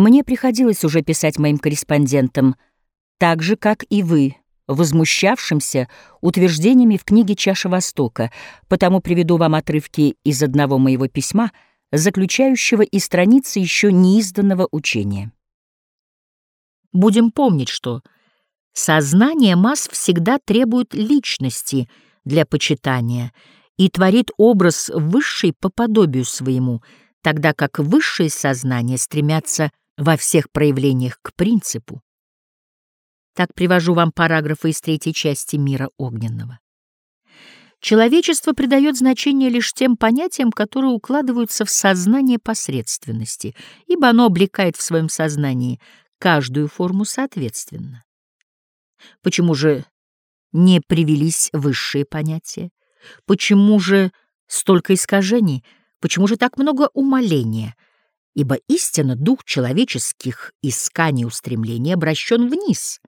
Мне приходилось уже писать моим корреспондентам, так же, как и вы, возмущавшимся утверждениями в книге «Чаша Востока», потому приведу вам отрывки из одного моего письма, заключающего и страницы еще неизданного учения. Будем помнить, что сознание масс всегда требует личности для почитания и творит образ высший по подобию своему, тогда как высшие сознания стремятся во всех проявлениях к принципу. Так привожу вам параграфы из третьей части мира огненного. Человечество придает значение лишь тем понятиям, которые укладываются в сознание посредственности, ибо оно облекает в своем сознании каждую форму соответственно. Почему же не привелись высшие понятия? Почему же столько искажений? Почему же так много умоления? Ибо истинно дух человеческих исканий и устремлений обращен вниз.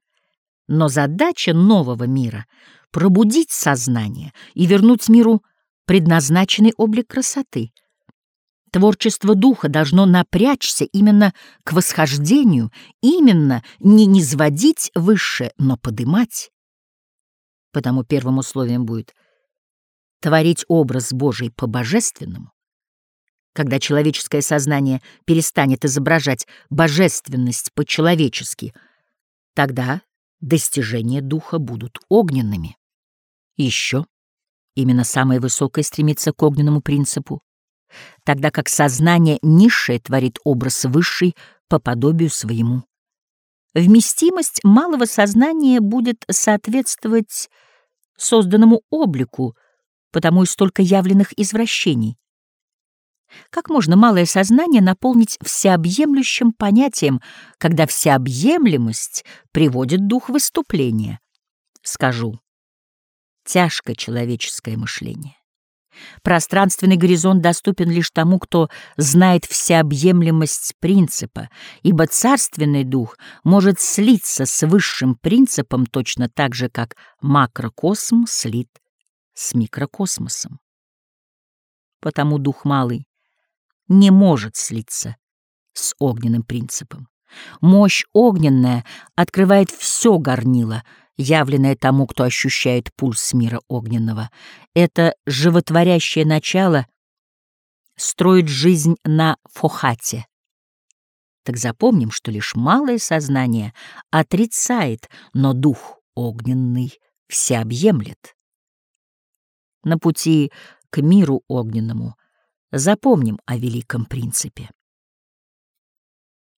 Но задача нового мира — пробудить сознание и вернуть миру предназначенный облик красоты — Творчество духа должно напрячься именно к восхождению, именно не низводить выше, но подымать. Потому первым условием будет творить образ Божий по-божественному. Когда человеческое сознание перестанет изображать божественность по-человечески, тогда достижения духа будут огненными. еще именно самое высокое стремится к огненному принципу тогда как сознание низшее творит образ высший по подобию своему. Вместимость малого сознания будет соответствовать созданному облику, потому и столько явленных извращений. Как можно малое сознание наполнить всеобъемлющим понятием, когда всеобъемлемость приводит дух выступления? Скажу, тяжко человеческое мышление. Пространственный горизонт доступен лишь тому, кто знает всеобъемлемость принципа, ибо царственный дух может слиться с высшим принципом точно так же, как макрокосм слит с микрокосмосом. Потому дух малый не может слиться с огненным принципом. Мощь огненная открывает все горнило — явленное тому, кто ощущает пульс мира огненного. Это животворящее начало строит жизнь на фохате. Так запомним, что лишь малое сознание отрицает, но дух огненный всеобъемлет. На пути к миру огненному запомним о великом принципе.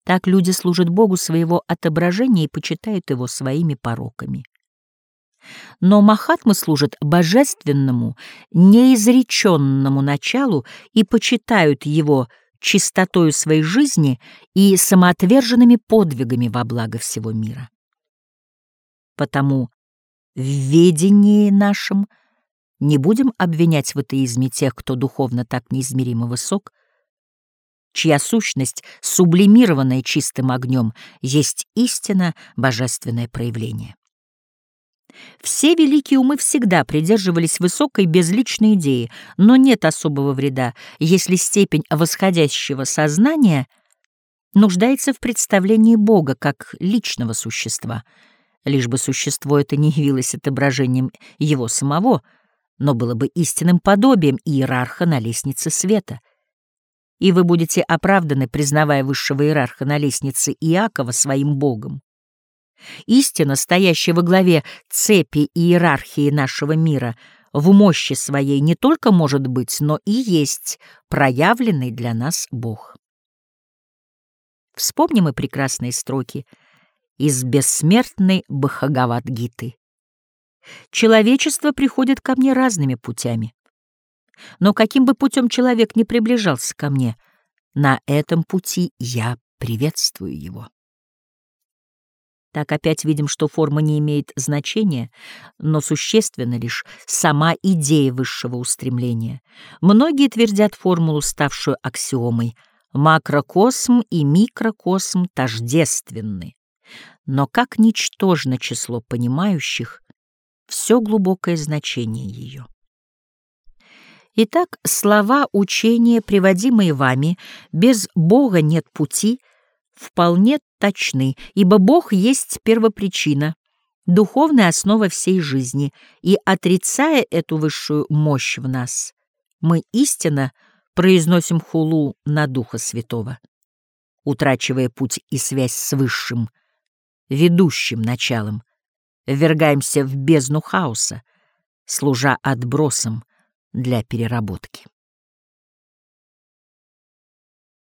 Так люди служат Богу своего отображения и почитают его своими пороками. Но Махатмы служат божественному, неизреченному началу и почитают его чистотою своей жизни и самоотверженными подвигами во благо всего мира. Потому в ведении нашем не будем обвинять в атеизме тех, кто духовно так неизмеримо высок, чья сущность, сублимированная чистым огнем, есть истинно божественное проявление. Все великие умы всегда придерживались высокой безличной идеи, но нет особого вреда, если степень восходящего сознания нуждается в представлении Бога как личного существа, лишь бы существо это не явилось отображением его самого, но было бы истинным подобием иерарха на лестнице света — и вы будете оправданы, признавая высшего иерарха на лестнице Иакова своим Богом. Истина, стоящая во главе цепи иерархии нашего мира, в мощи своей не только может быть, но и есть проявленный для нас Бог. Вспомним и прекрасные строки из бессмертной Бхагавад-гиты. Человечество приходит ко мне разными путями. Но каким бы путем человек не приближался ко мне, на этом пути я приветствую его. Так опять видим, что форма не имеет значения, но существенна лишь сама идея высшего устремления. Многие твердят формулу, ставшую аксиомой «макрокосм и микрокосм тождественны». Но как ничтожно число понимающих все глубокое значение ее. Итак, слова учения, приводимые вами, без Бога нет пути, вполне точны, ибо Бог есть первопричина, духовная основа всей жизни, и, отрицая эту высшую мощь в нас, мы истинно произносим хулу на Духа Святого, утрачивая путь и связь с Высшим, ведущим началом, ввергаемся в бездну хаоса, служа отбросом для переработки.